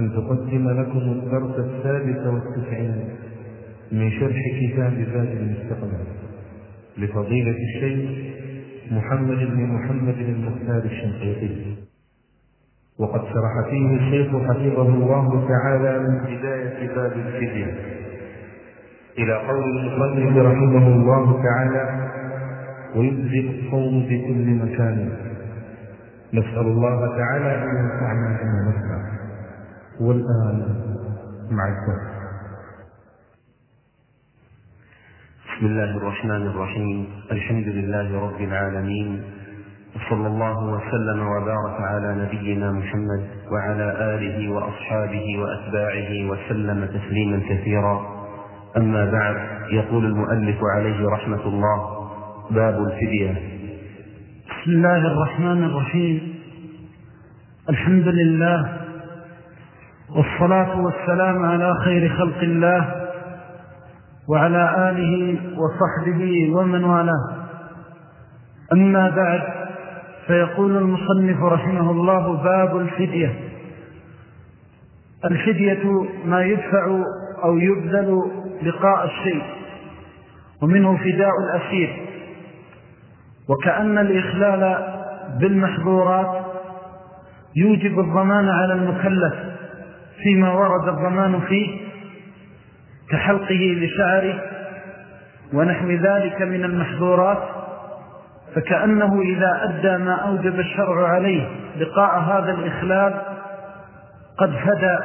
أن تقدم لكم الدرس الثالث والتسعين من شرح كتاب ذات المستقبل لفضيلة الشيخ محمد بن محمد المختار الشنقيطي. وقد شرح فيه الشيخ حفظه الله تعالى من بداية باب الفدية. إلى قول المصنف رحمه الله تعالى ويجزي الصوم في كل مكان. نسأل الله تعالى أن ينفعنا بما نسمع والآن. مع الدرس بسم الله الرحمن الرحيم. الحمد لله رب العالمين. وصلى الله وسلم وبارك على نبينا محمد وعلى آله وأصحابه وأتباعه وسلم تسليما كثيرا. أما بعد يقول المؤلف عليه رحمة الله باب الفدية. بسم الله الرحمن الرحيم. الحمد لله والصلاة والسلام على خير خلق الله وعلى آله وصحبه ومن والاه. أما بعد فيقول المصنف رحمه الله باب الفدية. الفدية ما يدفع أو يبذل لقاء الشيء ومنه فداء الأسير. وكأن الإخلال بالمحظورات يوجب الضمان على المكلف. فيما ورد الضمان فيه كحلقه لشعره ونحو ذلك من المحظورات فكأنه إذا أدى ما أوجب الشرع عليه لقاء هذا الإخلال قد هدى.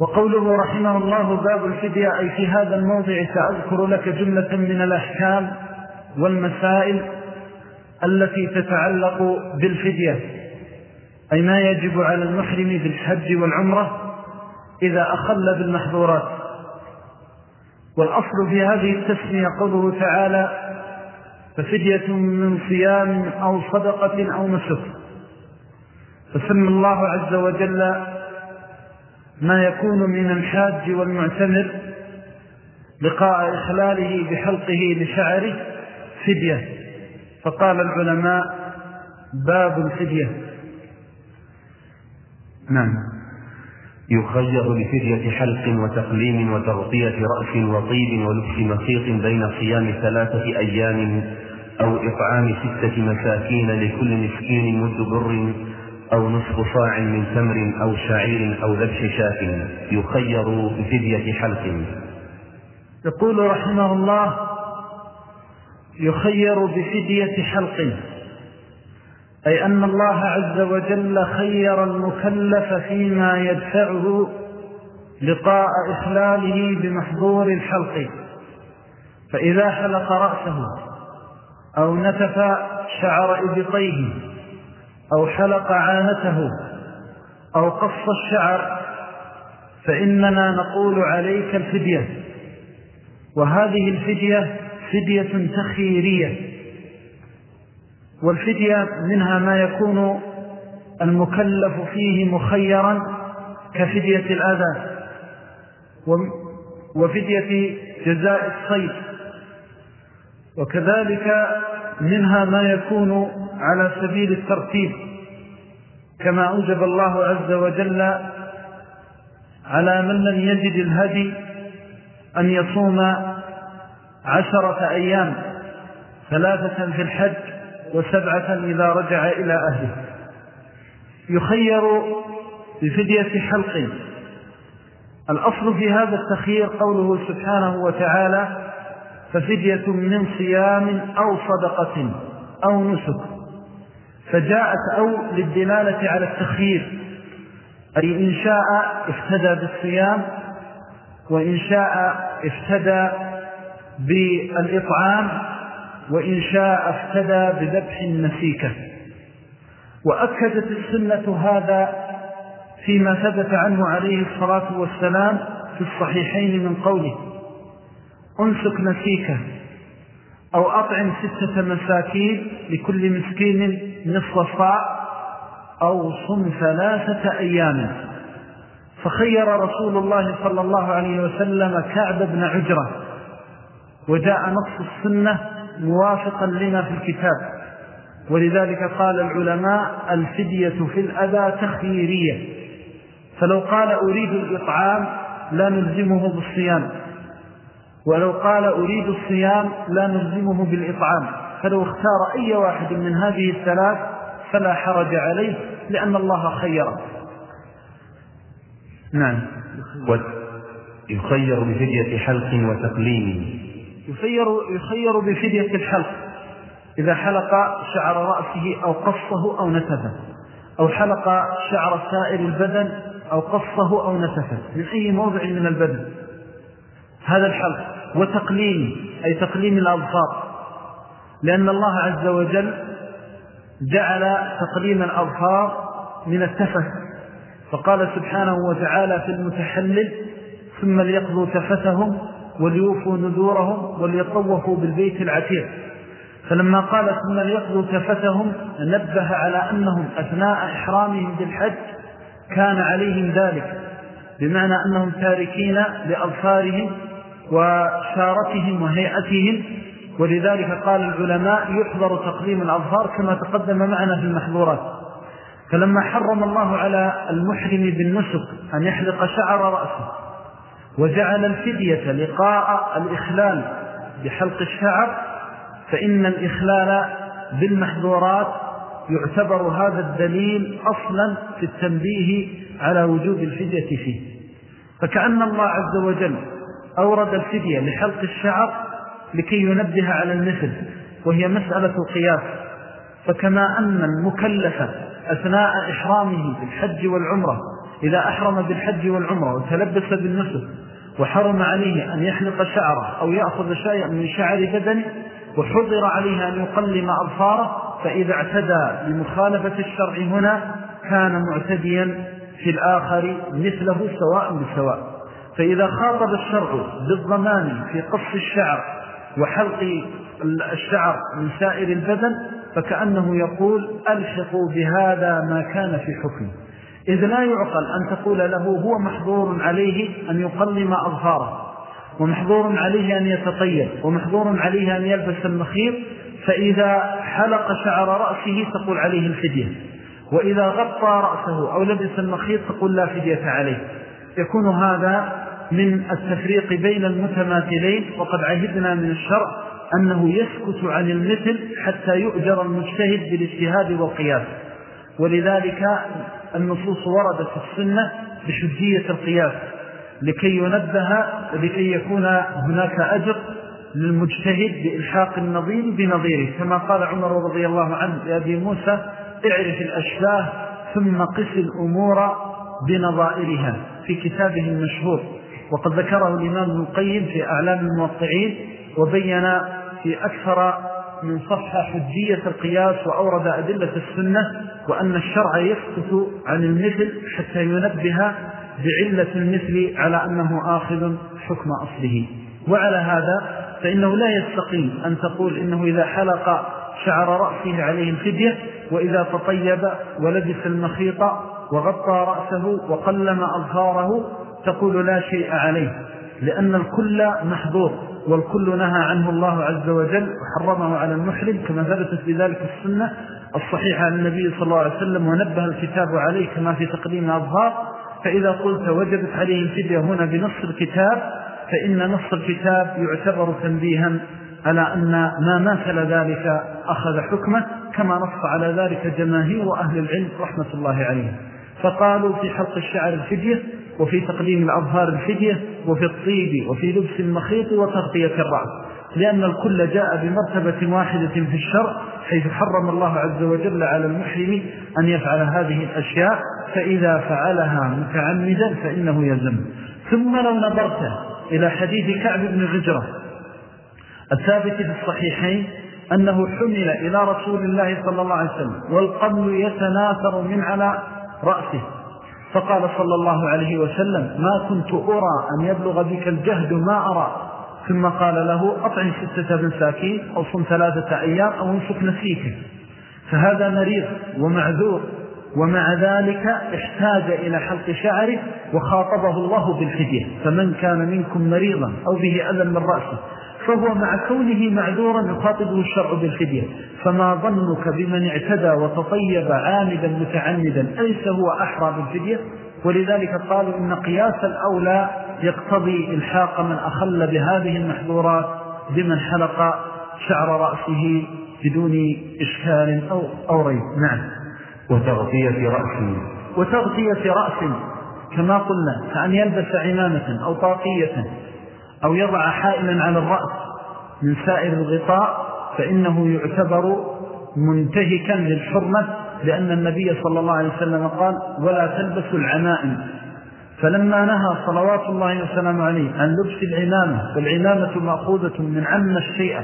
وقوله رحمه الله باب الفدية أي في هذا الموضع سأذكر لك جملة من الأحكام والمسائل التي تتعلق بالفدية. أي ما يجب على المحرم بالحج والعمرة إذا أخل بالمحظورات. والأصل في هذه التسمية قوله تعالى ففدية من صيام أو صدقة أو نسك فسمى الله عز وجل ما يكون من الحاج والمعتمر لقاء إخلاله بحلقه لشعره فدية فقال العلماء باب الفدية نعم. يخير بفدية حلق وتقليم وتغطية رأس وطيب ولبس مخيط بين صيام ثلاثة أيام أو إطعام ستة مساكين لكل مسكين مد بر أو نصف صاع من تمر أو شعير أو ذبح شاة. يخير بفدية حلق. يقول رحمه الله يخير بفدية حلق. أي أن الله عز وجل خير المكلف فيما يدفعه لقاء إخلاله بمحظور الحلق. فإذا حلق رأسه أو نتف شعر إبطيه أو حلق عانته أو قص الشعر فإننا نقول عليك الفدية. وهذه الفدية فدية تخييرية والفدية منها ما يكون المكلف فيه مخيرا كفدية الأذى وفدية جزاء الصيد. وكذلك منها ما يكون على سبيل الترتيب كما أوجب الله عز وجل على من لم يجد الهدي أن يصوم عشرة أيام ثلاثة في الحج وسبعة إذا رجع إلى أهله. يخير بفدية حلق. الأصل في هذا التخيير قوله سبحانه وتعالى ففدية من صيام أو صدقة أو نسك فجاءت أو للدلالة على التخيير أي إن شاء افتدى بالصيام وإن شاء افتدى بالإطعام وإن شاء افتدى بذبح النسيكة وأكدت السنة هذا فيما ثبت عنه عليه الصلاة والسلام في الصحيحين من قوله انسك نسيكة أو أطعم ستة مساكين لكل مسكين نصف صاع أو صم ثلاثة أيام. فخير رسول الله صلى الله عليه وسلم كعب بن عجرة. وجاء نص السنة موافقا لنا في الكتاب. ولذلك قال العلماء الفدية في الأذى تخييرية فلو قال أريد الإطعام لا نلزمه بالصيام. ولو قال أريد الصيام لا نلزمه بالإطعام. فلو اختار أي واحد من هذه الثلاث فلا حرج عليه لأن الله خيره. نعم. يخير بفدية حلق وتقليم. يخير, يخير بفدية الحلق. إذا حلق شعر رأسه أو قصه أو نتفه. أو حلق شعر سائر البدن أو قصه أو نتفه. من أي موضع من البدن. هذا الحلق. وتقليم أي تقليم الأظفار. لأن الله عز وجل جعل تقليم الأظفار من التفه. فقال سبحانه وتعالى في المتحلل ثم ليقضوا تفتهم وليوفوا نذورهم وليطوفوا بالبيت العتيق. فلما قال ثم ليقضوا تفتهم نبه على أنهم أثناء إحرامهم بالحج كان عليهم ذلك بمعنى أنهم تاركين لأظفارهم وشارتهم وهيئتهم. ولذلك قال العلماء يحضر تقديم الأظفار كما تقدم معنا في المحظورات. فلما حرم الله على المحرم بالنسك أن يحلق شعر رأسه وجعل الفدية لقاء الإخلال بحلق الشعر فإن الإخلال بالمحظورات يعتبر هذا الدليل أصلا في التنبيه على وجود الفدية فيه. فكأن الله عز وجل أورد الفدية لحلق الشعر لكي ينبه على المثل وهي مسألة قياس فكما أن المكلف أثناء إحرامه بالحج والعمرة إذا أحرم بالحج والعمرة وتلبس بالنسل وحرم عليه أن يحلق شعره أو يأخذ شيئا من شعر بدنه وحضر عليه أن يقلم أظفاره فإذا اعتدى بمخالفة الشرع هنا كان معتديا في الآخر مثله سواء بسواء فإذا خاطب الشرع بالضمان في قص الشعر وحلق الشعر من سائر البدن فكأنه يقول ألحقوا بهذا ما كان في حكم إذ لا يعقل أن تقول له هو محظور عليه أن يقلم أظهاره ومحظور عليه أن يتطيب ومحظور عليه أن يلبس المخيط فإذا حلق شعر رأسه تقول عليه الفدية وإذا غطى رأسه أو لبس المخيط تقول لا فدية عليه. يكون هذا من التفريق بين المتماثلين وقد عهدنا من الشرع أنه يسكت عن المثل حتى يؤجر المجتهد بالاجتهاد والقياس. ولذلك النصوص وردت في السنة بشجية القياس لكي ينبه لكي يكون هناك أجر للمجتهد بإلحاق النظير بنظيره. كما قال عمر رضي الله عنه لأبي موسى اعرف الأشباه ثم قس الأمور بنظائرها. في كتابه المشهور وقد ذكره الإمام القيم في أعلام الموقعين وبين في أكثر من صفحة حجية القياس وأورد أدلة السنة وأن الشرع يسكت عن المثل حتى ينبه بعلة المثل على أنه آخذ حكم أصله. وعلى هذا فإنه لا يستقيم أن تقول إنه إذا حلق شعر رأسه عليه الفدية وإذا تطيب ولبس المخيط وغطى رأسه وقلم أظهاره تقول لا شيء عليه. لأن الكل محظور والكل نهى عنه الله عز وجل وحرمه على المحرم كما ثبتت بذلك السنة الصحيحة عن النبي صلى الله عليه وسلم ونبه الكتاب عليه كما في تقديم أظهار فإذا قلت وجبت عليه الفدية هنا بنص الكتاب فإن نص الكتاب يعتبر تنبيها على أن ما مثل ذلك أخذ حكمه كما نص على ذلك جماهير أهل العلم رحمة الله عليه فقالوا في حلق الشعر الفدية وفي تقديم الأظهار الفدية وفي الطيب وفي لبس المخيط وتغطية الرأس. لأن الكل جاء بمرتبة واحدة في الشرع حيث حرم الله عز وجل على المحرم أن يفعل هذه الأشياء فإذا فعلها متعمدا فإنه يزم ثم لو نظرت إلى حديث كعب بن عجرة الثابت في الصحيحين أنه حمل إلى رسول الله صلى الله عليه وسلم والقبل يتناثر من على رأسه. فقال صلى الله عليه وسلم ما كنت أرى أن يبلغ بك الجهد ما أرى. ثم قال له أطعم ستة بالساكين أو صم ثلاثة أيام أو انسك نسيك فهذا مريض ومعذور ومع ذلك احتاج إلى حلق شعره وخاطبه الله بالفدية. فمن كان منكم مريضا أو به أذى من رأسه فهو مع كونه معذورا يخاطبه الشرع بالفدية. فما ظنك بمن اعتدى وتطيب عامدا متعمدا أليس هو أحرى بالفدية؟ ولذلك قالوا إن قياس الأولى يقتضي إلحاق من أخل بهذه المحظورات بمن حلق شعر رأسه بدون إشكال أو, أو ريب. نعم. وتغطية رأس. وتغطية رأس كما قلنا كأن يلبس عمامة أو طاقية. أو يضع حائلا على الرأس من سائر الغطاء فإنه يعتبر منتهكا للحرمة لأن النبي صلى الله عليه وسلم قال ولا تلبسوا العمائم. فلما نهى صلوات الله وسلم عليه عن لبس العمامة والعمامة مأخوذة من عم الشيء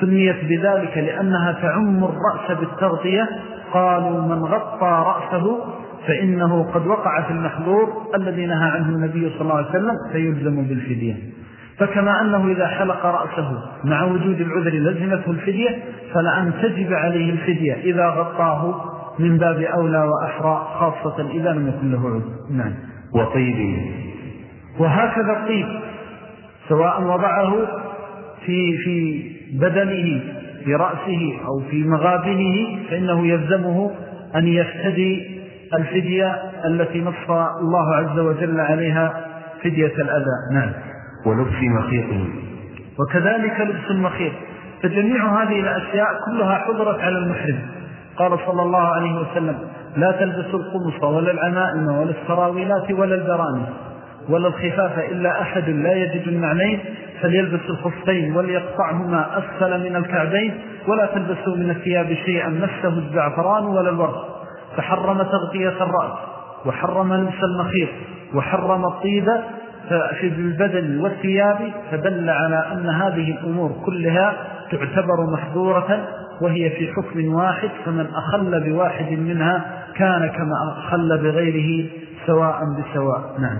سميت بذلك لأنها تعم الرأس بالتغطية قالوا من غطى رأسه فإنه قد وقع في المحظور الذي نهى عنه النبي صلى الله عليه وسلم فيلزم بالفدية. فكما أنه إذا حلق رأسه مع وجود العذر لزمته الفدية فلأن تجب عليه الفدية إذا غطاه من باب أولى وأحرى خاصة إذا لم يكن له عذر. نعم. وطيب. وهكذا الطيب سواء وضعه في, في بدنه في رأسه أو في مغابنه فإنه يلزمه أن يفتدي الفدية التي نص الله عز وجل عليها فدية الأذى. نعم. ولبس مخيط. وكذلك لبس المخيط. فجميع هذه الأشياء كلها حضرت على المحرم. قال صلى الله عليه وسلم لا تلبسوا القمص ولا العمائم ولا السراويلات ولا البراني ولا الخفاف إلا أحد لا يجد المعنين فليلبس الخفين وليقطعهما أسفل من الكعبين. ولا تلبسوا من الثياب شيئا مسه الزعفران ولا الورد فحرم تغطية الرأس وحرم لبس المخيط وحرم الطيبة في البدن والثياب فدل على أن هذه الأمور كلها تعتبر محظورة وهي في حكم واحد فمن أخل بواحد منها كان كما أخل بغيره سواء بسواء. نعم.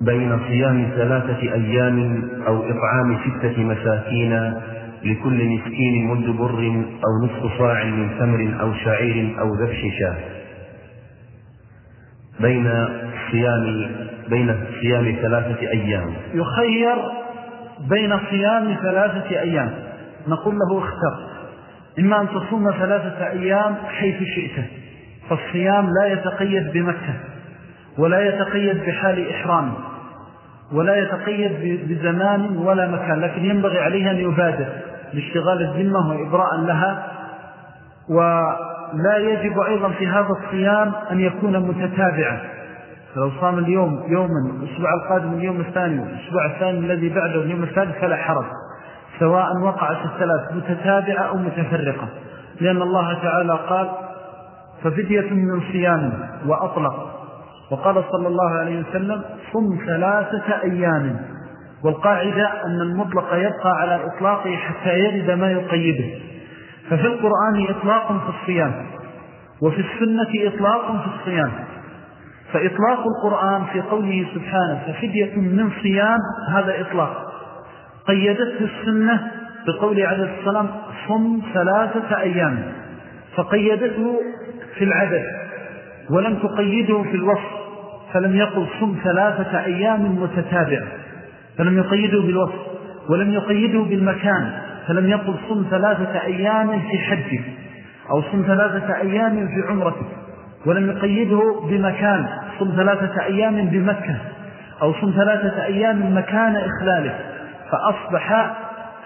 بين صيام ثلاثة أيام أو إطعام ستة مساكين لكل مسكين مد بر أو نصف صاع من ثمر أو شعير أو ذبح شاة. بين صيام بين صيام ثلاثة أيام. يخير بين صيام ثلاثة أيام. نقول له اختر. إما أن تصوم ثلاثة أيام حيث شئت. فالصيام لا يتقيد بمكة ولا يتقيد بحال إحرام ولا يتقيد بزمان ولا مكان لكن ينبغي عليه أن يبادر لاشتغال الذمة وإبراء لها. ولا يجب أيضا في هذا الصيام أن يكون متتابعا. فلو صام اليوم يوما الأسبوع القادم اليوم الثاني الأسبوع الثاني الذي بعده اليوم الثالث فلا حرج. سواء وقعت الثلاث متتابعة أو متفرقة. لأن الله تعالى قال ففدية من صيام وأطلق. وقال صلى الله عليه وسلم صم ثلاثة أيام. والقاعدة أن المطلق يبقى على إطلاقه حتى يرد ما يقيده. ففي القرآن إطلاق في الصيام وفي السنة إطلاق في الصيام. فإطلاق القرآن في قوله سبحانه ففدية من صيام هذا إطلاق. قيدته السنة بقول عليه السلام صم ثلاثة أيام. فقيدته في العدد ولم تقيده في الوصف فلم يقل صم ثلاثة أيام متتابعة فلم يقيده بالوصف ولم يقيده بالمكان فلم يقل صم ثلاثة أيام في حجك أو صم ثلاثة أيام في عمرتك ولم يقيده بمكان. صم ثلاثة أيام بمكة أو صم ثلاثة أيام مكان إخلاله فأصبح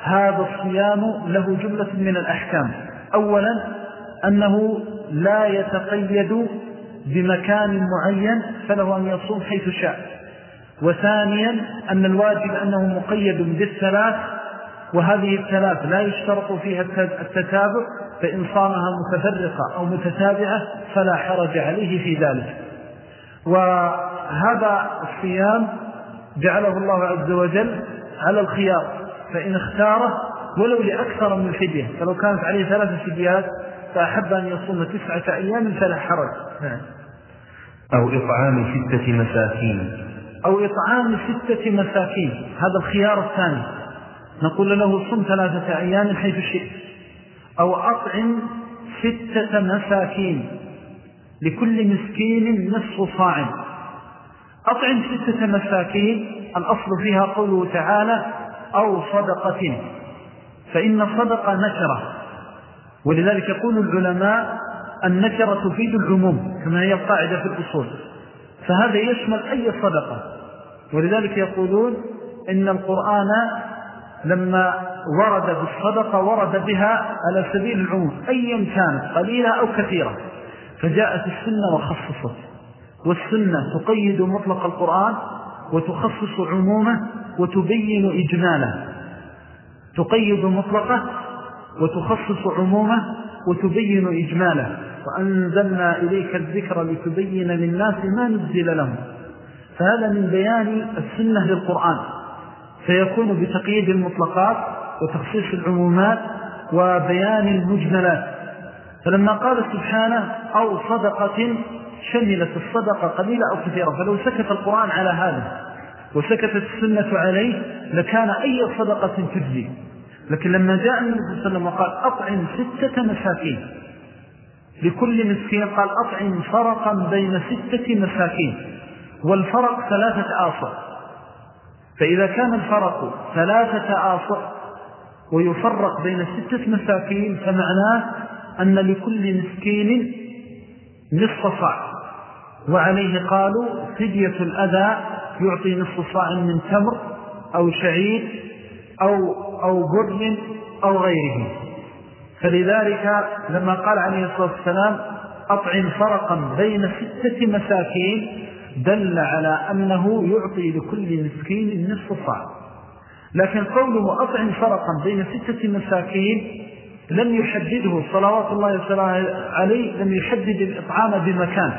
هذا الصيام له جملة من الأحكام. أولا أنه لا يتقيد بمكان معين فله أن يصوم حيث شاء. وثانيا أن الواجب أنه مقيد بالثلاث وهذه الثلاث لا يشترط فيها التتابع فإن صامها متفرقة أو متتابعة فلا حرج عليه في ذلك. وهذا الصيام جعله الله عز وجل على الخيار فإن اختاره ولو لأكثر من فدية فلو كانت عليه ثلاثة فديات فأحب أن يصوم تسعة أيام فلا حرج. نعم. أو إطعام ستة مساكين. أو إطعام ستة مساكين هذا الخيار الثاني. نقول له صم ثلاثة أيام حيث شئت. أو أطعم ستة مساكين. لكل مسكين نصف صاع أطعم ستة مساكين الأصل فيها قوله تعالى أو صدقة. فإن صدقة نكرة. ولذلك يقول العلماء النكرة تفيد العموم كما هي القاعدة في الأصول. فهذا يشمل أي صدقة. ولذلك يقولون إن القرآن لما ورد بالصدقة ورد بها على سبيل العموم أيا كانت قليلة أو كثيرة. فجاءت السنة وخصصت. والسنة تقيد مطلق القرآن وتخصص عمومه وتبين إجماله. تقيد مطلقه وتخصص عمومه وتبين إجماله. وأنزلنا إليك الذكر لتبين للناس ما نزل لهم. فهذا من بيان السنة للقرآن. فيكون بتقييد المطلقات وتخصيص العمومات وبيان المجملات. فلما قال سبحانه أو صدقة شملت الصدقة قليلة أو كثيرة فلو سكت القرآن على هذا وسكتت السنة عليه لكان أي صدقة تجزي. لكن لما جاء النبي صلى الله عليه وسلم وقال أطعم ستة مساكين لكل مسكين قال أطعم فرقا بين ستة مساكين والفرق ثلاثة آصر فإذا كان الفرق ثلاثة آصر ويفرق بين ستة مساكين فمعناه أن لكل مسكين نصف صاع. وعليه قالوا فدية الأذى يعطي نصف صاع من تمر أو شعير أو, أو بر أو غيره. فلذلك لما قال عليه الصلاة والسلام أطعم فرقا بين ستة مساكين دل على أنه يعطي لكل مسكين نصف صاع. لكن قوله أطعم فرقا بين ستة مساكين لم يحدده صلوات الله وسلامه عليه لم يحدد الإطعام بمكان.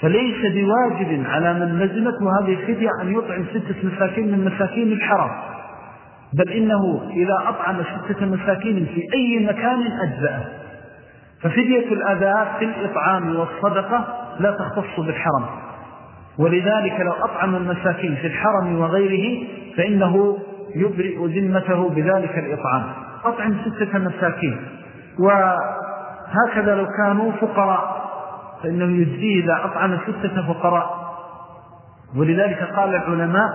فليس بواجب على من لزمته هذه الفدية أن يطعم ستة مساكين من مساكين الحرم. بل إنه إذا أطعم ستة مساكين في أي مكان أجزأه. ففدية الأذى في الإطعام والصدقة لا تختص بالحرم. ولذلك لو أطعم المساكين في الحرم وغيره فإنه يبرئ ذمته بذلك الإطعام. أطعم ستة مساكين. وهكذا لو كانوا فقراء فإنه يجزيه إذا أطعم ستة فقراء. ولذلك قال العلماء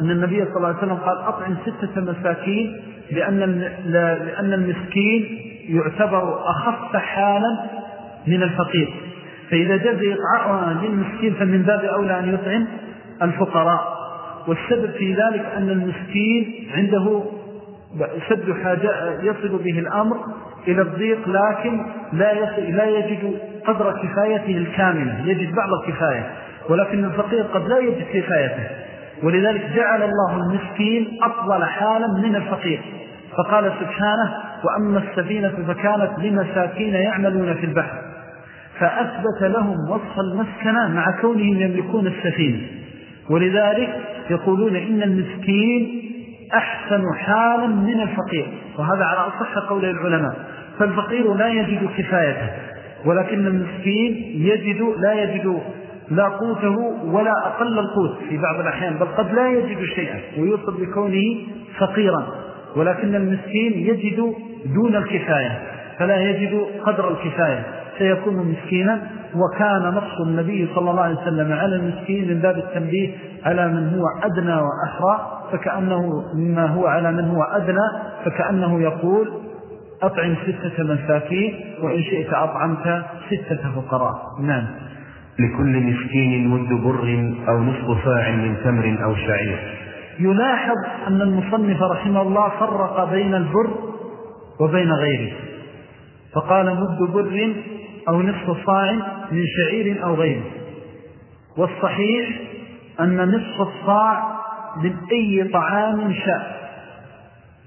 أن النبي صلى الله عليه وسلم قال أطعم ستة مساكين لأن, لأن المسكين يعتبر أخف حالا من الفقير. فإذا جاز إطعاء للمسكين فمن باب أولى أن يطعم الفقراء. والسبب في ذلك أن المسكين عنده سد حاجة يصل به الأمر إلى الضيق لكن لا, لا يجد قدر كفايته الكاملة يجد بعض الكفاية ولكن الفقير قد لا يجد كفايته. ولذلك جعل الله المسكين أفضل حالا من الفقير. فقال سبحانه وأما السفينة فكانت لمساكين يعملون في البحر فأثبت لهم وصف المسكنة مع كونهم يملكون السفينة. ولذلك يقولون إن المسكين أحسن حالا من الفقير. وهذا على أصح قول العلماء. فالفقير لا يجد كفايته ولكن المسكين يجد لا يجد لا قوته ولا أقل القوت في بعض الأحيان بل قد لا يجد شيئا ويوصل بكونه فقيرا. ولكن المسكين يجد دون الكفاية فلا يجد قدر الكفاية. سيكون مسكينا وكان نص النبي صلى الله عليه وسلم على المسكين من باب التنبيه على من هو أدنى وأحرى فكأنه مما هو على من هو أدنى فكأنه يقول أطعم ستة مساكين وإن شئت أطعمت ستة فقراء. نعم. لكل مسكين مد بر أو نصف فاع من تمر أو شعير. يلاحظ أن المصنف رحمه الله فرق بين البر وبين غيره. فقال مد بر أو نصف صاع من شعير أو غيره. والصحيح أن نصف الصاع من أي طعام شاء.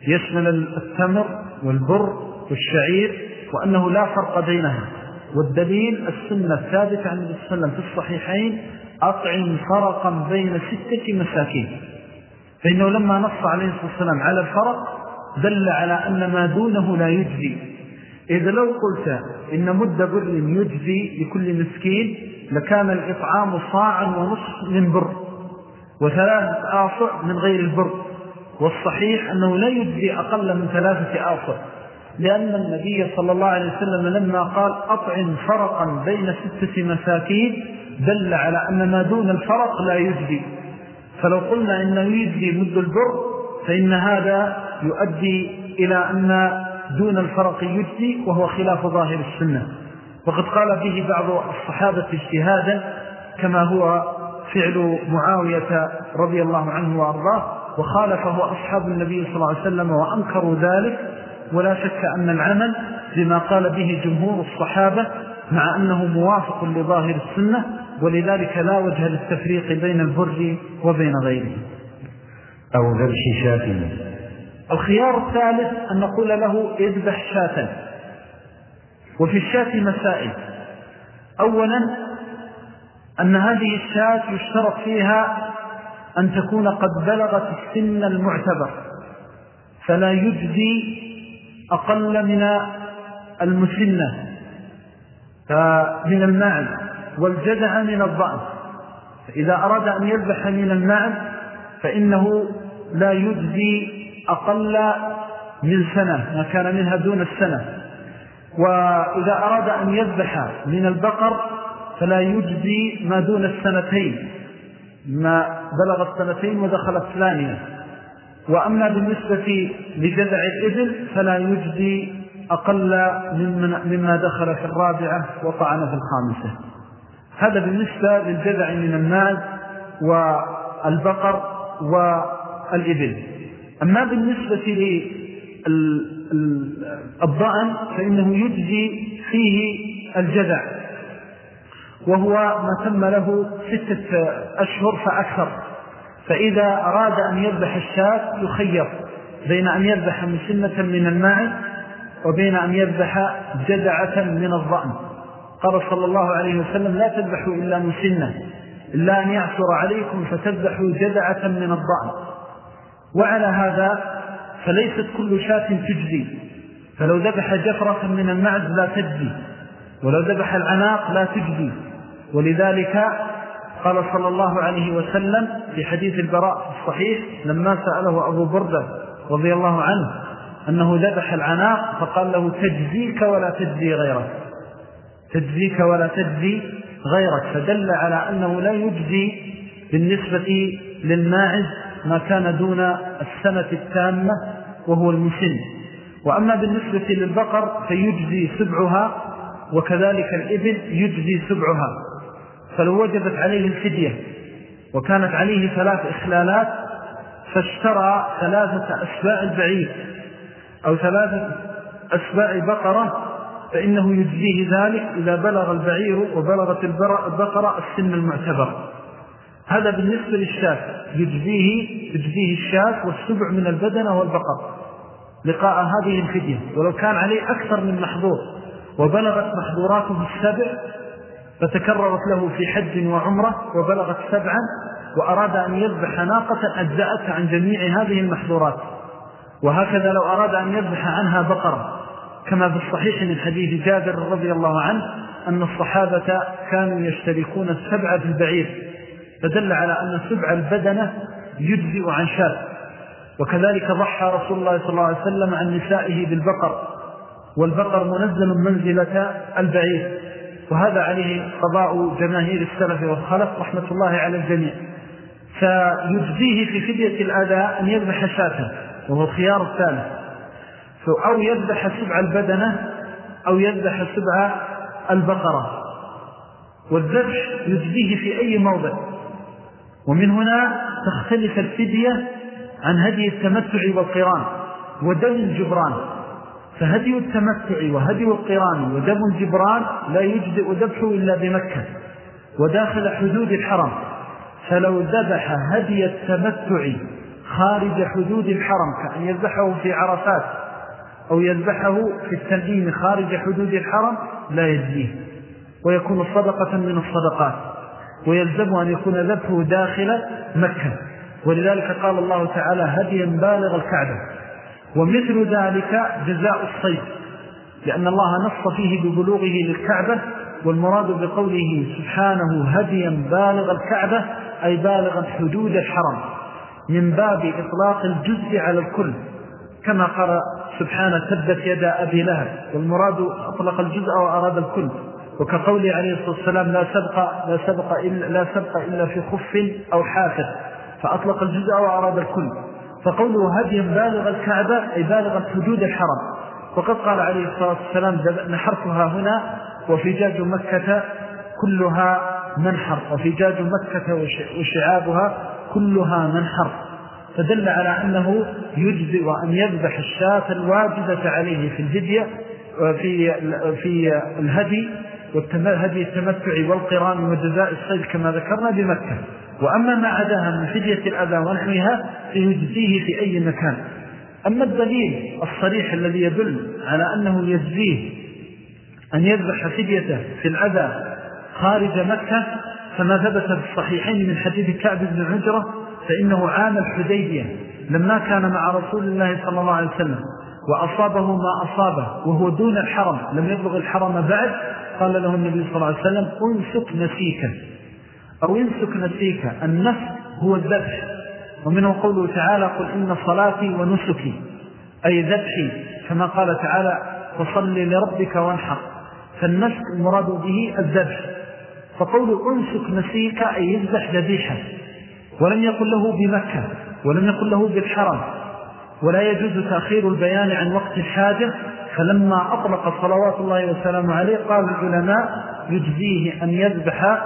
يشمل التمر والبر والشعير وأنه لا فرق بينها. والدليل السنة الثابتة عن النبي صلى الله عليه وسلم في الصحيحين أطعم فرقا بين ستة مساكين. فإنه لما نص عليه الصلاة والسلام على الفرق دل على أن ما دونه لا يجزي. إذا لو قلت إن مد بر يجزي لكل مسكين لكان الإطعام صاعا ونصف من بر وثلاثة آصع من غير البر والصحيح أنه لا يجزي أقل من ثلاثة آصع لأن النبي صلى الله عليه وسلم لما قال أطعم فرقا بين ستة مساكين دل على أن ما دون الفرق لا يجزي فلو قلنا إنه يجزي مد البر فإن هذا يؤدي إلى أن دون الفرق يجزي وهو خلاف ظاهر السنة. وقد قال به بعض الصحابة اجتهادا كما هو فعل معاوية رضي الله عنه وأرضاه وخالفه أصحاب النبي صلى الله عليه وسلم وأنكروا ذلك. ولا شك أن العمل بما قال به جمهور الصحابة مع أنه موافق لظاهر السنة ولذلك لا وجه للتفريق بين البر وبين غيره. أو ذبح شاة الخيار الثالث أن نقول له اذبح شاة. وفي الشاة مسائل. أولا أن هذه الشاة يشترط فيها أن تكون قد بلغت السن المعتبر فلا يجزي أقل من المسنة من الماعز والجدع من الضأن. فإذا أراد أن يذبح من الماعز فإنه لا يجزي أقل من سنة ما كان منها دون السنة. وإذا أراد أن يذبح من البقر فلا يجزي ما دون السنتين. ما بلغ السنتين ودخل الثانية. وأما بالنسبة لجذع الإبل فلا يجزي أقل مما دخل في الرابعة وطعن في الخامسة. هذا بالنسبة للجذع من المال والبقر والإبل. أما بالنسبة للضأن فإنه يجزي فيه الجذع وهو ما تم له ستة أشهر فأكثر فإذا أراد أن يذبح الشاة يخير بين أن يذبح مسنة من الماعز وبين أن يذبح جدعة من الضأن. قال صلى الله عليه وسلم لا تذبحوا إلا مسنة إلا أن يعثر عليكم فتذبحوا جدعة من الضأن. وعلى هذا فليست كل شاة تجزي. فلو ذبح جفرة من المعز لا تجزي. ولو ذبح العناق لا تجزي. ولذلك قال صلى الله عليه وسلم في حديث البراء الصحيح لما سأله أبو بردة رضي الله عنه أنه ذبح العناق فقال له تجزيك ولا تجزي غيرك. تجزيك ولا تجزي غيرك. فدل على أنه لا يجزي بالنسبة للماعز ما كان دون السنة التامة وهو المسن. وأما بالنسبة للبقر فيجزي سبعها وكذلك الإبل يجزي سبعها. فلو وجبت عليه الفدية وكانت عليه ثلاث إخلالات فاشترى ثلاثة أسباع البعير أو ثلاثة أسباع بقرة فإنه يجزيه ذلك إذا بلغ البعير وبلغت البقرة السن المعتبر. هذا بالنسبة للشاة. يجزيه, يجزيه الشاة والسبع من البدنة والبقر. لقاء هذه الفدية. ولو كان عليه أكثر من محظور. وبلغت محظوراته السبع فتكررت له في حج وعمرة وبلغت سبعا وأراد أن يذبح ناقة أجزأت عن جميع هذه المحظورات. وهكذا لو أراد أن يذبح عنها بقرة. كما في الصحيح من حديث جابر رضي الله عنه أن الصحابة كانوا يشتركون السبع في البعير. فدل على أن سبع البدنة يجزئ عن شاب. وكذلك ضحى رسول الله صلى الله عليه وسلم عن نسائه بالبقر والبقر منزل منزلة البعير. وهذا عليه قضاء جماهير السلف والخلف رحمة الله على الجميع. فيجزيه في فدية الأداء أن يذبح شاة وهو الخيار الثالث. أو يذبح سبع البدنة أو يذبح سبع البقرة. والذبح يجزيه في أي موضع. ومن هنا تختلف الفدية عن هدي التمتع والقران ودم الجبران. فهدي التمتع وهدي القران ودم الجبران لا يجزئ ذبحه إلا بمكة وداخل حدود الحرم. فلو ذبح هدي التمتع خارج حدود الحرم كأن يذبحه في عرفات أو يذبحه في التنعيم خارج حدود الحرم لا يجزيه. ويكون صدقة من الصدقات. ويلزم أن يكون ذبحه داخل مكة. ولذلك قال الله تعالى هديا بالغ الكعبة. ومثل ذلك جزاء الصيد. لأن الله نص فيه ببلوغه للكعبة والمراد بقوله سبحانه هديا بالغ الكعبة أي بالغا حدود الحرم من باب إطلاق الجزء على الكل. كما قال سبحانه تبت يد أبي لهب والمراد أطلق الجزء وأراد الكل. وكقوله عليه الصلاة والسلام لا سبق, لا سبق, إلا, لا سبق إلا في خف أو حافر فأطلق الجزء وأراد الكل. فقوله هدي بالغ الكعبة أي بالغ حدود الحرم وقد قال عليه الصلاة والسلام نحرتها هنا وفجاج مكة كلها منحر وفجاج مكة وشعابها كلها منحر. فدل على أنه يجزئ أن يذبح الشاة الواجدة عليه في الهدية في, في الهدي والهدي التمتع والقران وجزاء الصيد كما ذكرنا بمكة. وأما ما عداها من فدية الأذى ونحوها فيجزيه في أي مكان. أما الدليل الصريح الذي يدل على أنه يجزيه أن يذبح فديته في الأذى خارج مكة فما ثبت في الصحيحين من حديث كعب بن عجرة فإنه عام الحديبية لما كان مع رسول الله صلى الله عليه وسلم وأصابه ما أصابه وهو دون الحرم لم يبلغ الحرم بعد قال له النبي صلى الله عليه وسلم انسك نسيكا. أو انسك نسيكا. النسك هو الذبح. ومنه قوله تعالى قل إن صلاتي ونسكي. أي ذبحي كما قال تعالى فصل لربك وانحر. فالنسك المراد به الذبح. فقول أنسك نسيكا أي يذبح ذبيحة. ولم يقل له بمكة ولم يقل له بالحرم. ولا يجوز تأخير البيان عن وقت الحاجة فلما أطلق صلوات الله وسلام عليه قال العلماء يجزيه أن يذبح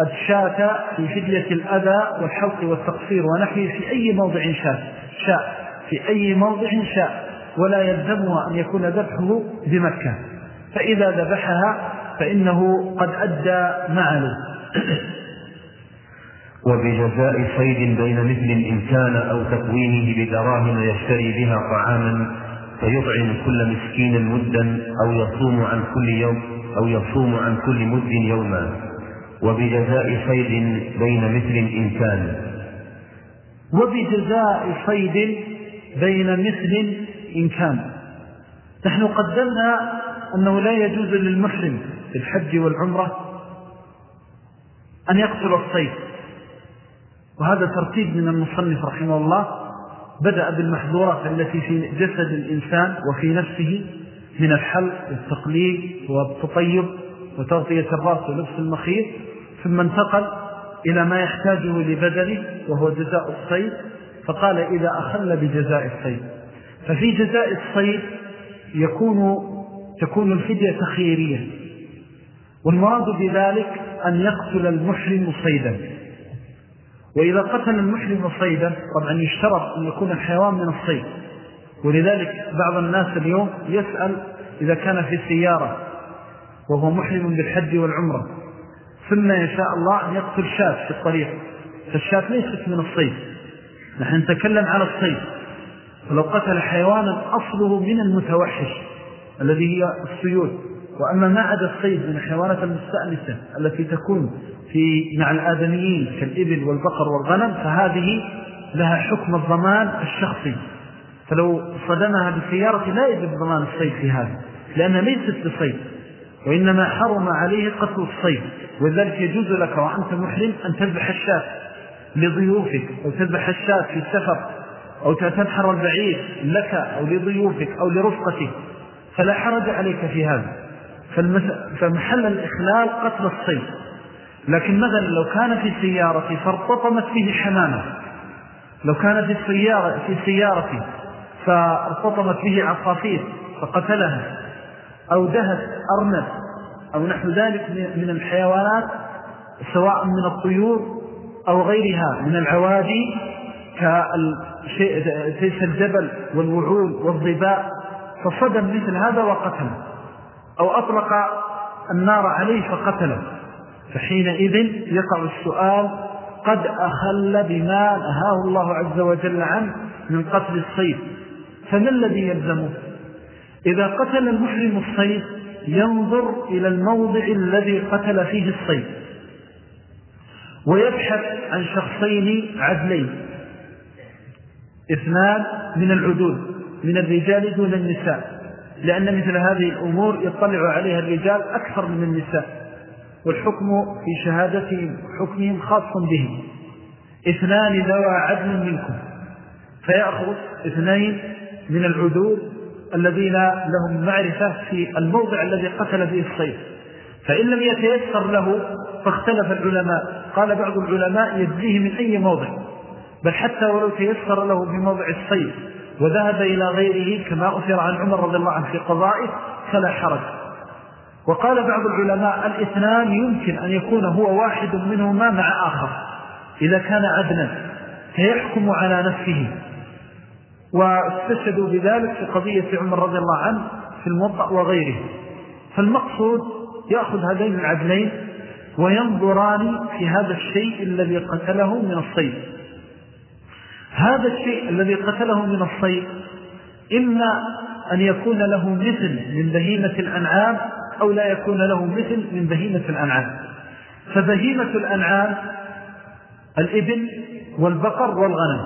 الشاة في فدية الأذى والحلق والتقصير ونحيه في أي موضع شاء شاء في أي موضع شاء ولا يلزمها أن يكون ذبحه بمكة. فإذا ذبحها فإنه قد أدى معه. وبجزاء صيد بين مثل إنسان أو تكوينه بدراهم يشتري بها طعاما فيطعم كل مسكين مدا أو يصوم عن كل يوم أو يصوم عن كل مد يوما وبجزاء صيد بين مثل إنسان. وبجزاء صيد بين مثل إن كان نحن قدمنا أنه لا يجوز للمحرم في الحج والعمرة أن يقتل الصيد. وهذا ترتيب من المصنف رحمه الله. بدأ بالمحظورات التي في جسد الإنسان وفي نفسه من الحل والتقليل والتطيب وتغطية الرأس ولبس المخيط ثم انتقل إلى ما يحتاجه لبدنه وهو جزاء الصيد فقال إذا أخل بجزاء الصيد. ففي جزاء الصيد يكون تكون الفدية خيرية والمراد بذلك أن يقتل المحرم صيدا. وإذا قتل المحرم صيدا طبعا يشترط أن يكون الحيوان من الصيد. ولذلك بعض الناس اليوم يسأل إذا كان في سيارة وهو محرم بالحج والعمرة ثم يشاء الله أن يقتل شاة في الطريق. فالشاة ليست من الصيد. نحن نتكلم على الصيد. فلو قتل حيوانا أصله من المتوحش الذي هي الصيود وأما ما عدا الصيد من الحيوانات المستأنسة التي تكون في مع الآدميين كالإبل والبقر والغنم فهذه لها حكم الضمان الشخصي. فلو صدمها بالسيارة لا يجب ضمان الصيد في هذا لأنها ليست بصيد وإنما حرم عليه قتل الصيد. ولذلك يجوز لك وأنت محرم أن تذبح الشاة لضيوفك أو تذبح الشاة في السفر أو تنحر البعير لك أو لضيوفك أو لرفقتك. فلا حرج عليك في هذا. فمحل الإخلال قتل الصيد لكن مثلا لو كان في سيارتي فارتطمت به حمامة لو كان في السيارة في سيارتي فارتطمت به عصافير فقتلها أو دهت أرنب أو نحو ذلك من الحيوانات سواء من الطيور أو غيرها من العوادي كالسيس الجبل والوعول والضباء فصدم مثل هذا وقتل أو أطلق النار عليه فقتله. فحينئذ يقع السؤال قد أخل بما نهاه الله عز وجل عنه من قتل الصيد. فما الذي يلزمه؟ إذا قتل المحرم الصيد ينظر إلى الموضع الذي قتل فيه الصيد. ويبحث عن شخصين عدلين. اثنان من العدود من الرجال دون النساء. لأن مثل هذه الأمور يطلع عليها الرجال أكثر من النساء والحكم في شهادتهم حكمهم خاص بهم. اثنان ذوى عدل منكم فيأخذ اثنين من العدود الذين لهم معرفة في الموضع الذي قتل فيه الصيد. فإن لم يتيسر له فاختلف العلماء. قال بعض العلماء يجزيه من أي موضع بل حتى ولو تيسر له في موضع الصيد. وذهب إلى غيره كما أثر عن عمر رضي الله عنه في قضائه فلا حرج. وقال بعض العلماء الاثنان يمكن أن يكون هو واحد منهما مع آخر إذا كان عدنا فيحكم على نفسه. واستشهدوا بذلك في قضية عمر رضي الله عنه في الموضع وغيره. فالمقصود يأخذ هذين العدلين وينظران في هذا الشيء الذي قتله من الصيد. هذا الشيء الذي قتله من الصيد إما أن يكون له مثل من بهيمة الأنعام أو لا يكون له مثل من بهيمة الأنعام. فبهيمة الأنعام الإبل والبقر والغنم.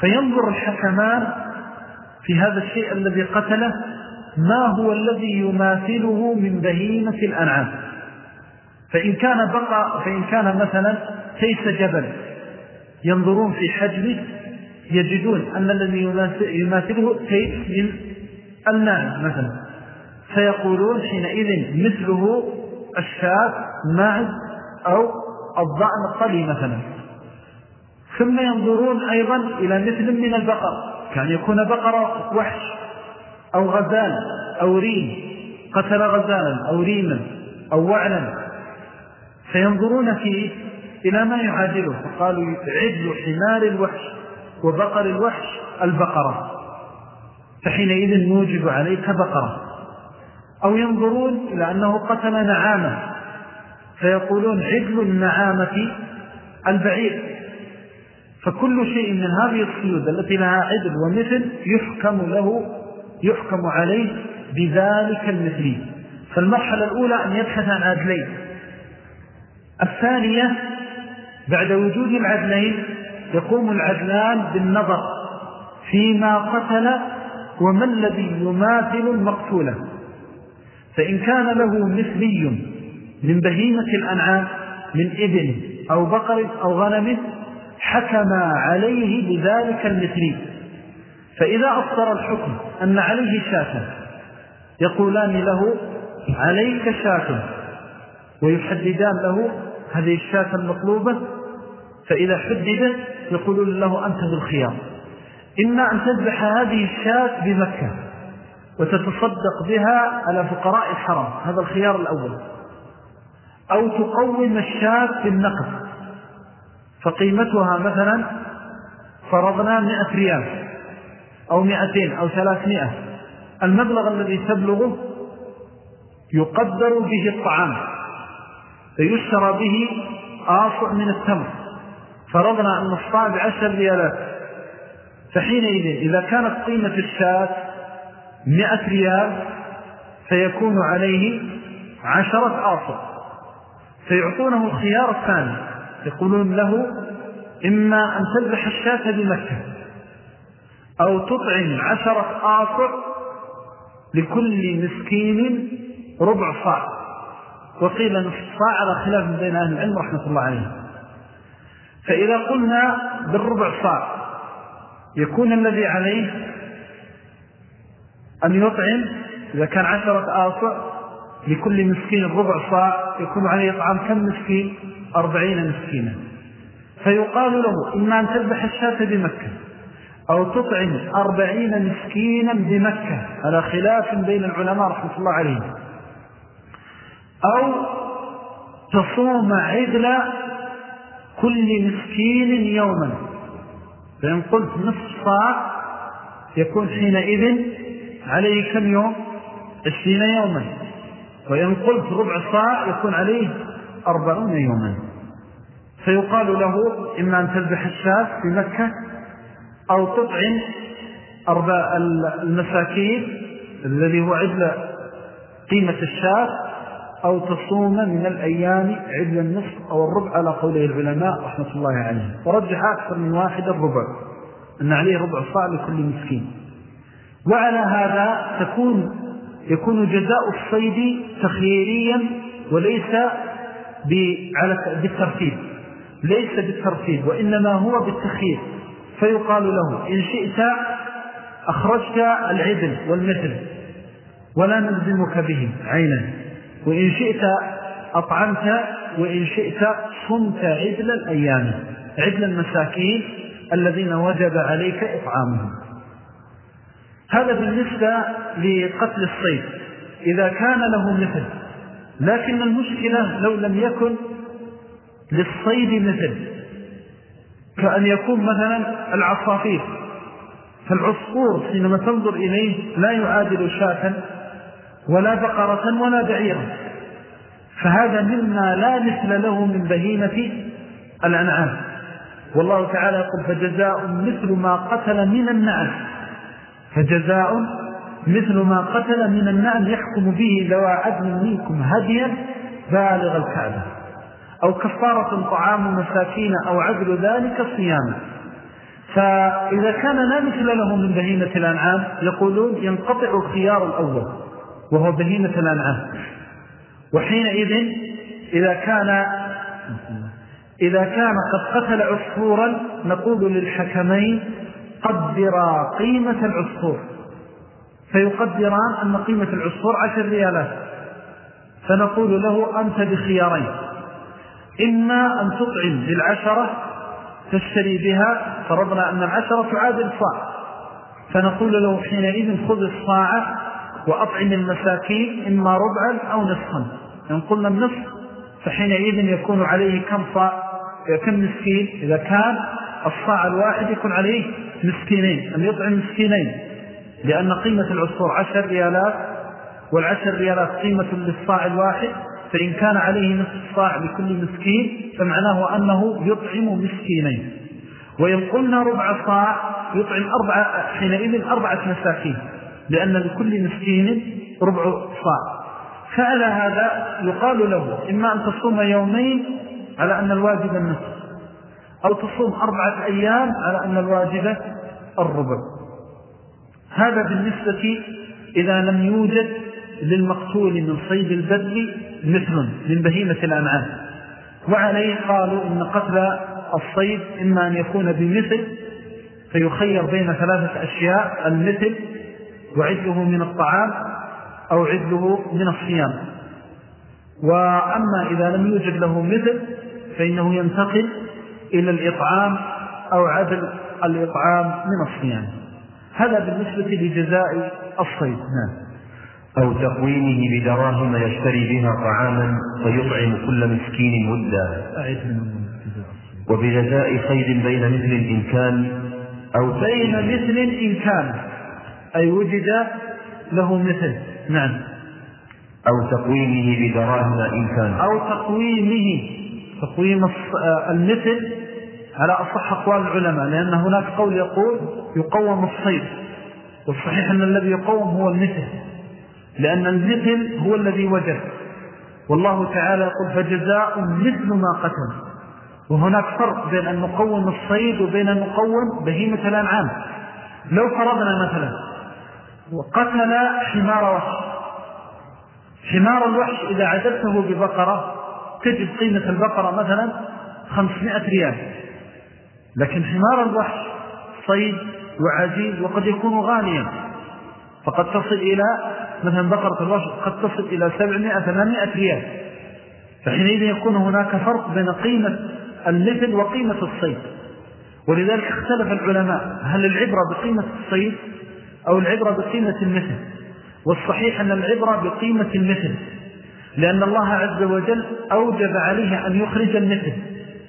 فينظر الحكمان في هذا الشيء الذي قتله ما هو الذي يماثله من بهيمة الأنعام. فإن كان بقى فإن كان مثلا تيس جبل. ينظرون في حجمه يجدون أن الذي يماثله تيس من النعم مثلا. فيقولون حينئذ مثله الشاب معد أو الضعن الطلي مثلا. ثم ينظرون أيضا إلى مثل من البقر كان يكون بقرة وحش أو غزال أو ريم. قتل غزالا أو ريما أو وعلا. فينظرون فيه إلى ما يعادله. فقالوا عدل حمار الوحش وبقر الوحش البقرة. فحينئذ نوجب عليك بقرة. أو ينظرون إلى أنه قتل نعامة. فيقولون عدل النعامة البعير. فكل شيء من هذه الصيود التي لها عدل ومثل يحكم له يحكم عليه بذلك المثلي. فالمرحلة الأولى أن يبحث عن عدلين. الثانية بعد وجود العدلين يقوم العدلان بالنظر فيما قتل وما الذي يماثل المقتولة فإن كان له مثلي من بهيمة الأنعام من إبن أو بقر أو غنم حكم عليه بذلك المثلي فإذا أصدر الحكم أن عليه شاة يقولان له عليك شاة ويحددان له هذه الشاة المطلوبة فإذا حددت يقولون له أنت بالخيار إما أن تذبح هذه الشاة بمكة وتتصدق بها على فقراء الحرم هذا الخيار الأول. أو تقوم الشاة بالنقص فقيمتها مثلا فرضنا مئة ريال أو مئتين أو ثلاثمائة المبلغ الذي تبلغه يقدر به الطعام فيشترى به آصع من التمر. فرضنا أن الصاع بعشر ريالات. فحينئذ إذا كانت قيمة الشاة مئة ريال فيكون عليه عشرة آصع فيعطونه الخيار الثاني. يقولون له إما أن تذبح الشاة بمكة أو تطعم عشرة آصع لكل مسكين ربع صاع. وقيل نصف صاع على خلاف بين أهل العلم رحمة الله عليه. فإذا قلنا بالربع صاع يكون الذي عليه أن يطعم إذا كان عشرة آصع لكل مسكين ربع صاع يكون عليه طعام كم مسكين؟ أربعين مسكينا. فيقال له إما أن تذبح الشاة بمكة أو تطعم أربعين مسكينا بمكة على خلاف بين العلماء رحمة الله عليهم. أو تصوم عدل كل مسكين يوما. فإن قلت نصف صاع يكون حينئذ عليه كم يوم؟ عشرين يوما. وإن قلت ربع صاع يكون عليه أربعون يوما. فيقال له إما أن تذبح الشاف في مكة أو تطعم أربع المساكين الذي هو عدل قيمة الشاف أو تصوم من الأيام عدل النصف أو الربع على قوله العلماء رحمة الله عليه ورجح أكثر من واحد الربع أن عليه ربع صاع لكل مسكين. وعلى هذا تكون يكون جزاء الصيد تخييريا وليس بالترتيب. ليس بالترتيب وإنما هو بالتخيير. فيقال له إن شئت أخرجت العدل والمثل ولا نلزمك به عينا. وإن شئت أطعمت وإن شئت صمت عدل الأيام عدل المساكين الذين وجب عليك إطعامهم. هذا بالنسبة لقتل الصيد. إذا كان له مثل لكن المشكلة لو لم يكن للصيد مثل كأن يكون مثلا العصافير. فالعصفور حينما تنظر إليه لا يعادل شاة ولا بقرة ولا بعيرا فهذا مما لا مثل له من بهيمة الأنعام. والله تعالى يقول فجزاء مثل ما قتل من النعم فجزاء مثل ما قتل من النعم يحكم به ذوى عدل منكم هديا بالغ الكعبة. أو كفارة طعام مساكين أو عدل ذلك صياما. فإذا كان لا مثل له من بهيمة الأنعام يقولون ينقطع الخيار الأول. وهو بهيمة الأنعام وحينئذ إذا كان إذا كان قد قتل عصفورا نقول للحكمين قدرا قيمة العصفور. فيقدران أن قيمة العصفور عشر ريالات. فنقول له أنت بخيارين. إما أن تطعم للعشرة تشتري بها فرضنا أن العشرة تعادل صاع. فنقول له حينئذ خذ الصاع وأطعم المساكين إما ربعا أو نصفا. إن قلنا النصف فحينئذ يكون عليه كم صاع كم مسكين؟ إذا كان الصاع الواحد يكون عليه مسكينين. أن يطعم مسكينين. لأن قيمة العصور عشر ريالات والعشر ريالات قيمة للصاع الواحد فإن كان عليه نصف صاع لكل مسكين فمعناه أنه يطعم مسكينين. وإن قلنا ربع صاع يطعم أربعة حينئذ أربعة مساكين. لأن لكل مسكين ربع صاع. فعلى هذا يقال له إما أن تصوم يومين على أن الواجب النصف أو تصوم أربعة أيام على أن الواجب الربع. هذا بالنسبة إذا لم يوجد للمقتول من صيد البدل مثل من بهيمة الأنعام. وعليه قالوا إن قتل الصيد إما أن يكون بمثل فيخير بين ثلاثة أشياء المثل وعده من الطعام أو عده من الصيام. وأما إذا لم يوجد له مثل فإنه ينتقل إلى الإطعام أو عدل الإطعام من الصيام. هذا بالنسبة لجزاء الصيد. نعم. أو تقويمه بدراهم يشتري بها طعاما فيطعم كل مسكين مدة وبجزاء صيد بين مثل إن كان أو بين مثل إن كان. أي وجد له مثل. نعم. أو تقويمه بدراهم إن كان. أو تقويمه. تقويم آه، المثل على أصح أقوال العلماء لأن هناك قول يقول يقوم الصيد. والصحيح أن الذي يقوم هو المثل لأن المثل هو الذي وجد. والله تعالى يقول فجزاء مثل ما قتل. وهناك فرق بين أن نقوم الصيد وبين أن نقوم بهيمة الأنعام. لو فرضنا مثلا وقتل حمار وحش. حمار الوحش إذا عدلته ببقرة تجد قيمة البقرة مثلا خمسمائة ريال. لكن حمار الوحش صيد وعزيز وقد يكون غاليا فقد تصل إلى مثلا بقرة الوحش قد تصل إلى سبعمائة ثمانمائة ريال. فحينئذ يكون هناك فرق بين قيمة المثل وقيمة الصيد. ولذلك اختلف العلماء هل العبرة بقيمة الصيد أو العبرة بقيمة المثل والصحيح أن العبرة بقيمة المثل لأن الله عز وجل أوجب عليه أن يخرج المثل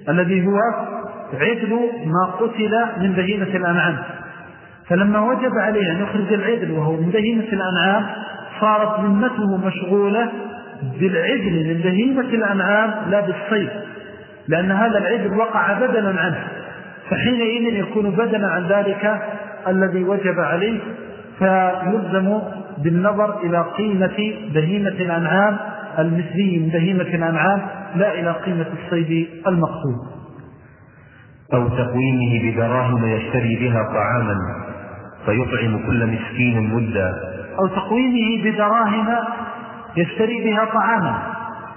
الذي هو عدل ما قتل من بهيمة الأنعام. فلما وجب عليه أن يخرج العدل وهو من بهيمة الأنعام صارت ذمته مشغولة بالعدل من بهيمة الأنعام لا بالصيد لأن هذا العدل وقع بدلا عنه. فحينئذ يكون بدلا عن ذلك الذي وجب عليه فيلزم بالنظر إلى قيمة بهيمة الأنعام المثلي من بهيمة الأنعام لا إلى قيمة الصيد المقصود. أو تقويمه بدراهم يشتري بها طعاما فيطعم كل مسكين مدة أو تقويمه بدراهم يشتري بها طعاما.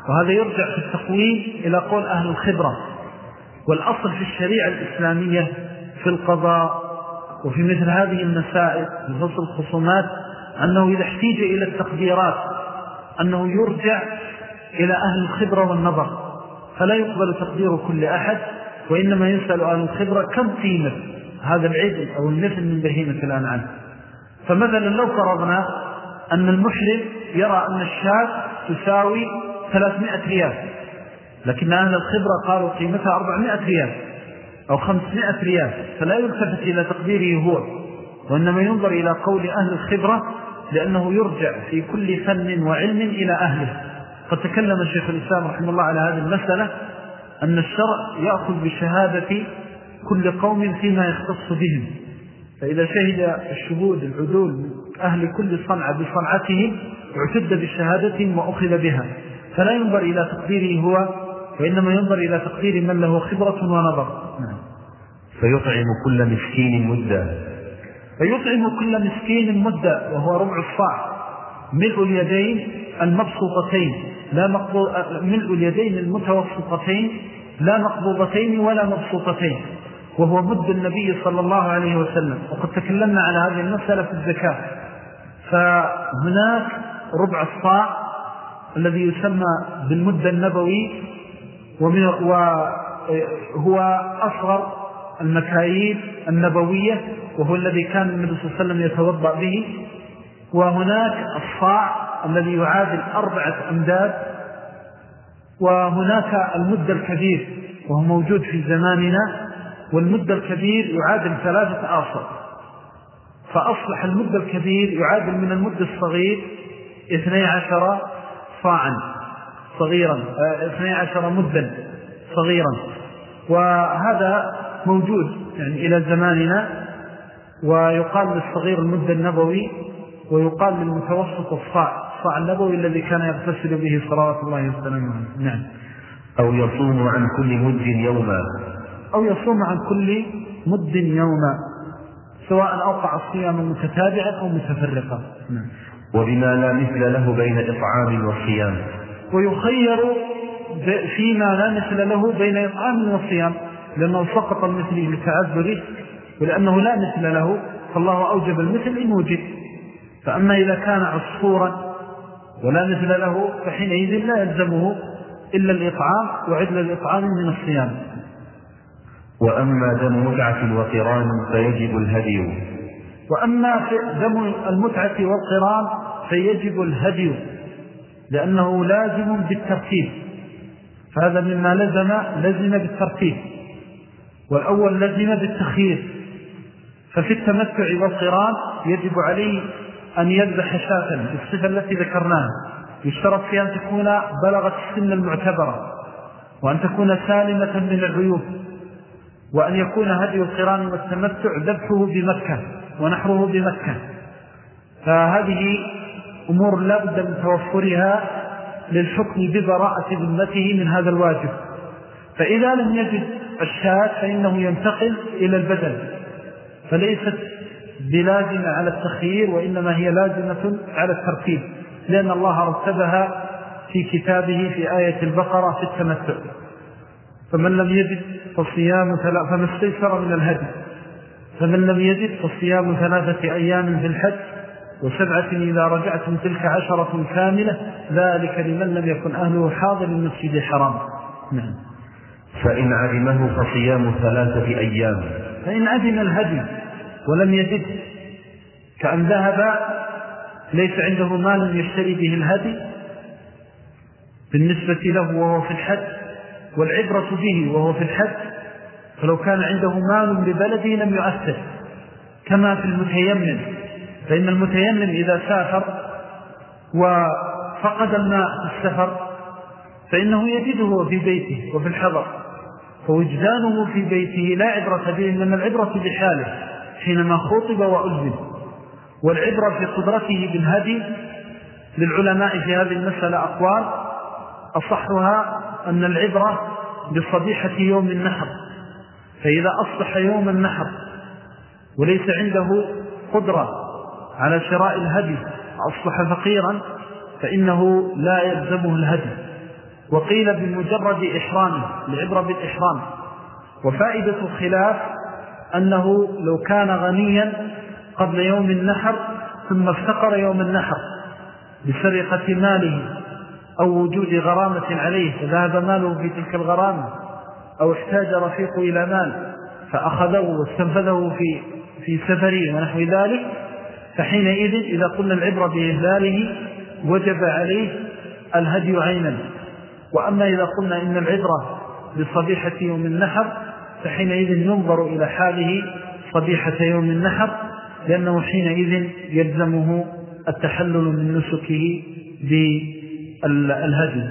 وهذا يرجع في التقويم إلى قول أهل الخبرة. والأصل في الشريعة الإسلامية في القضاء وفي مثل هذه المسائل في فصل الخصومات أنه إذا احتيج إلى التقديرات أنه يرجع إلى أهل الخبرة والنظر فلا يقبل تقدير كل أحد وإنما يسأل أهل الخبرة كم قيمة هذا العدل أو المثل من بهيمة الأنعام. فمثلا لو فرضنا أن المحرم يرى أن الشاة تساوي 300 ريال لكن أهل الخبرة قالوا قيمتها 400 ريال. أو 500 ريال فلا يلتفت إلى تقديره هو وإنما ينظر إلى قول أهل الخبرة لأنه يرجع في كل فن وعلم إلى أهله. قد تكلم الشيخ الإسلام رحمه الله على هذه المسألة أن الشرع يأخذ بشهادة كل قوم فيما يختص بهم. فإذا شهد الشهود العدول أهل كل صنعة بصنعتهم اعتد بشهادتهم وأخذ بها. فلا ينظر إلى تقديره هو وإنما ينظر إلى تقدير من له خبرة ونظر. نعم. فيطعم كل مسكين مدة. فيطعم كل مسكين مدة وهو ربع الصاع. ملء اليدين المبسوطتين. لا ملء اليدين المتوسطتين. لا مقبوضتين ولا مبسوطتين. وهو مد النبي صلى الله عليه وسلم. وقد تكلمنا على هذه المسألة في الزكاة. فهناك ربع الصاع الذي يسمى بالمد النبوي وهو أصغر المكاييل النبوية وهو الذي كان النبي صلى الله عليه وسلم يتوضأ به. وهناك الصاع الذي يعادل أربعة أمداد. وهناك المد الكبير وهو موجود في زماننا. والمد الكبير يعادل ثلاثة آصر. فأصلح المد الكبير يعادل من المد الصغير اثني عشر صاعا. صغيرا اثني عشر مدا صغيرا. وهذا موجود يعني إلى زماننا ويقال للصغير المد النبوي ويقال للمتوسط الصاع الصاع النبوي الذي كان يغتسل به صلوات الله وسلامه نعم. أو يصوم عن كل مد يوما. أو يصوم عن كل مد يوما سواء أوقع الصيام متتابعا أو متفرقا نعم. وبما لا مثل له بين إطعام والصيام ويخير فيما لا مثل له بين إطعام والصيام لأنه سقط المثل لتعذره ولأنه لا مثل له فالله أوجب المثل إن وجد. فأما إذا كان عصفورا ولا مثل له فحينئذ لا يلزمه إلا الإطعام وعدل الإطعام من الصيام. وأما دم متعة وقران فيجب الهدي. وأما دم المتعة والقران فيجب الهدي. لأنه لازم بالترتيب. فهذا مما لزم لزم بالترتيب. والأول لزم بالتخيير. ففي التمتع والقران يجب عليه أن يذبح شاة بالصفة التي ذكرناها. يشترط فيها أن تكون بلغت السن المعتبرة وأن تكون سالمة من العيوب وأن يكون هدي القران والتمتع ذبحه بمكة ونحره بمكة. فهذه أمور لا بد من توفرها للحكم ببراءة ذمته من هذا الواجب. فإذا لم يجد الشاة فإنه ينتقل إلى البدل فليست بلازمة على التخيير وإنما هي لازمة على الترتيب لأن الله رتبها في كتابه في آية البقرة في التمتع. فمن لم يجد فصيام فما استيسر من الهدي. فمن لم يجد فصيام ثلاثة أيام في الحج وسبعة إذا رجعتم تلك عشرة كاملة ذلك لمن لم يكن أهله حاضر المسجد الحرام. نعم. فإن عدمه فصيام ثلاثة أيام. فإن عدم الهدي ولم يجد كأن ذهب ليس عنده مال يشتري به الهدي بالنسبة له وهو في الحج والعبرة به وهو في الحج فلو كان عنده مال ببلده لم يؤثر كما في المتيمم. فإن المتيمم إذا سافر وفقد الماء في السفر فإنه يجده في بيته وفي الحضر فوجدانه في بيته لا عبرة به لأن العبرة بحاله حينما خطب وأذن والعبرة في قدرته بالهدي للعلماء في هذه المسألة أقوال أصحها أن العبرة بصبيحة يوم النحر فإذا أصبح يوم النحر وليس عنده قدرة على شراء الهدي أصبح فقيرا فإنه لا يلزمه الهدي. وقيل بمجرد إحرامه العبرة بالإحرام. وفائدة الخلاف أنه لو كان غنيا قبل يوم النحر ثم افتقر يوم النحر بسرقة ماله أو وجود غرامة عليه فذهب ماله في تلك الغرامة أو احتاج رفيق إلى مال فأخذه واستنفذه في, في سفره ونحو ذلك. فحينئذ إذا قلنا العبرة بإهلاله وجب عليه الهدي عينا. وأما إذا قلنا إن العبرة بصبيحة يوم النحر فحينئذ ينظر إلى حاله صبيحة يوم النحر لأنه حينئذ يلزمه التحلل من نسكه بالهدي.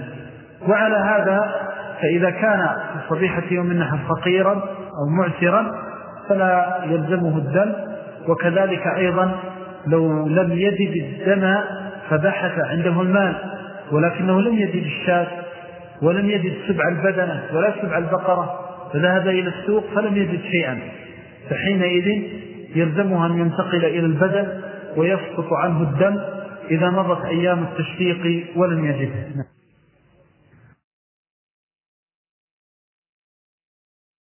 وعلى هذا فإذا كان في صبيحة يوم النحر فقيرا أو معسرا فلا يلزمه الدم وكذلك أيضا لو لم يجد الدم فبحث عنده المال ولكنه لم يجد الشاة ولم يجد سبع البدنة ولا سبع البقرة فذهب إلى السوق فلم يجد شيئا. فحينئذ يلزمها أن ينتقل إلى البدن ويسقط عنه الدم إذا مضت أيام التشفيق ولم يجده.